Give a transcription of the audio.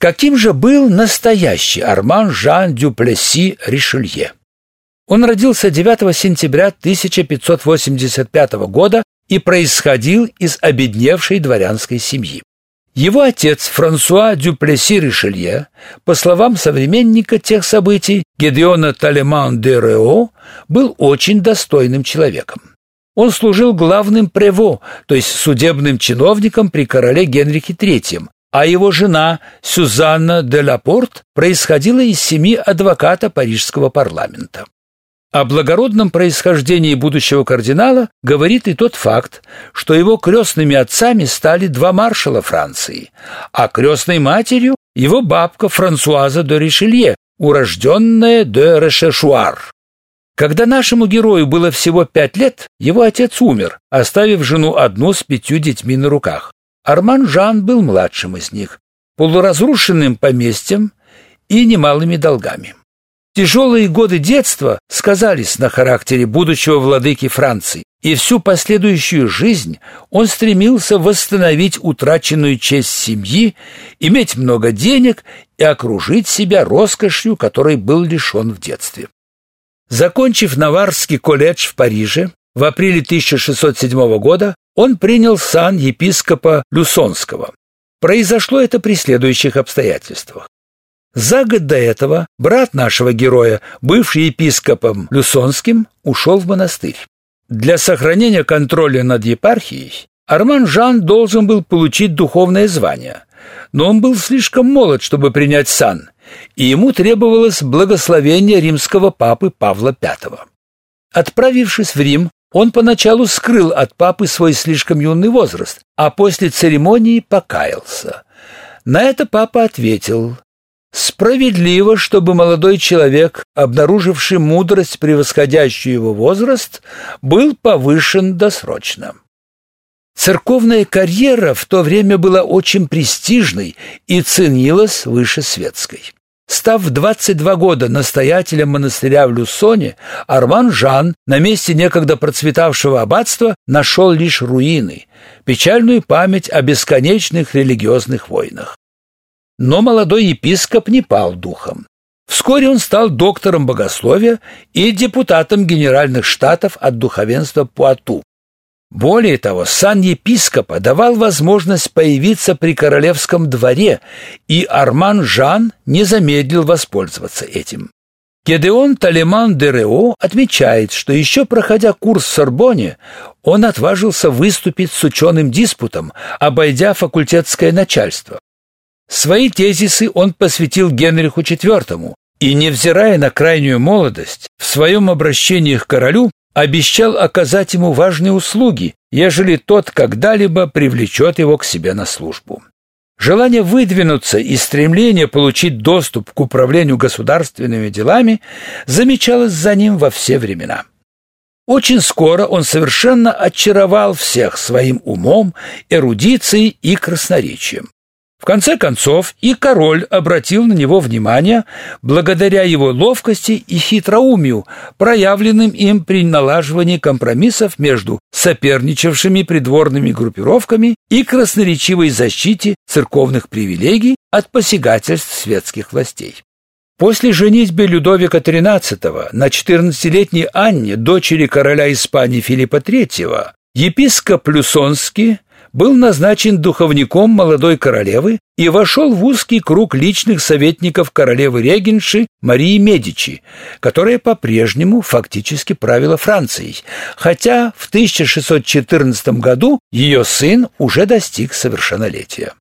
Каким же был настоящий Арман Жан Дюплесси Ришелье? Он родился 9 сентября 1585 года и происходил из обедневшей дворянской семьи. Его отец Франсуа Дюплесси Ришелье, по словам современника тех событий Гедеона Талеман де Рео, был очень достойным человеком. Он служил главным прево, то есть судебным чиновником при короле Генрихе III, а его жена Сюзанна де Лапорт происходила из семьи адвоката парижского парламента. О благородном происхождении будущего кардинала говорит и тот факт, что его крестными отцами стали два маршала Франции, а крестной матерью его бабка Франсуаза де Ришелье, урожденная де Решешуар. Когда нашему герою было всего пять лет, его отец умер, оставив жену одну с пятью детьми на руках. Арман Жан был младшим из них, полуразрушенным поместьем и немалыми долгами. Тяжелые годы детства сказались на характере будущего владыки Франции, и всю последующую жизнь он стремился восстановить утраченную честь семьи, иметь много денег и окружить себя роскошью, которой был лишен в детстве. Закончив Наварский колледж в Париже, в апреле 1607 года он принял сан епископа Люсонского. Произошло это при следующих обстоятельствах. За год до этого брат нашего героя, бывший епископом Люсонским, ушел в монастырь. Для сохранения контроля над епархией Арман Жан должен был получить духовное звание, но он был слишком молод, чтобы принять сан, и ему требовалось благословение римского папы Павла V. Отправившись в Рим, он поначалу скрыл от папы свой слишком юный возраст, а после церемонии покаялся. На это папа ответил: Справедливо, чтобы молодой человек, обнаруживший мудрость, превосходящую его возраст, был повышен досрочно. Церковная карьера в то время была очень престижной и ценилась выше светской. Став в 22 года настоятелем монастыря в Люсоне, Арман Жан на месте некогда процветавшего аббатства нашел лишь руины, печальную память о бесконечных религиозных войнах. Но молодой епископ не пал духом. Вскоре он стал доктором богословия и депутатом Генеральных Штатов от духовенства Пуату. Более того, сан епископа давал возможность появиться при королевском дворе, и Арман Жан не замедлил воспользоваться этим. Гедеон Талеман де Рео отмечает, что еще проходя курс в Сорбоне, он отважился выступить с ученым диспутом, обойдя факультетское начальство. Свои тезисы он посвятил Генриху IV и, невзирая на крайнюю молодость, в своем обращении к королю обещал оказать ему важные услуги, ежели тот когда-либо привлечет его к себе на службу. Желание выдвинуться и стремление получить доступ к управлению государственными делами замечалось за ним во все времена. Очень скоро он совершенно очаровал всех своим умом, эрудицией и красноречием. В конце концов, и король обратил на него внимание благодаря его ловкости и хитроумию, проявленным им при налаживании компромиссов между соперничавшими придворными группировками и красноречивой защите церковных привилегий от посягательств светских властей. После женитьбы Людовика XIII на 14-летней Анне, дочери короля Испании Филиппа III, епископ Люсонский был назначен духовником молодой королевы и вошел в узкий круг личных советников королевы-регенши Марии Медичи, которая по-прежнему фактически правила Францией, хотя в 1614 году ее сын уже достиг совершеннолетия.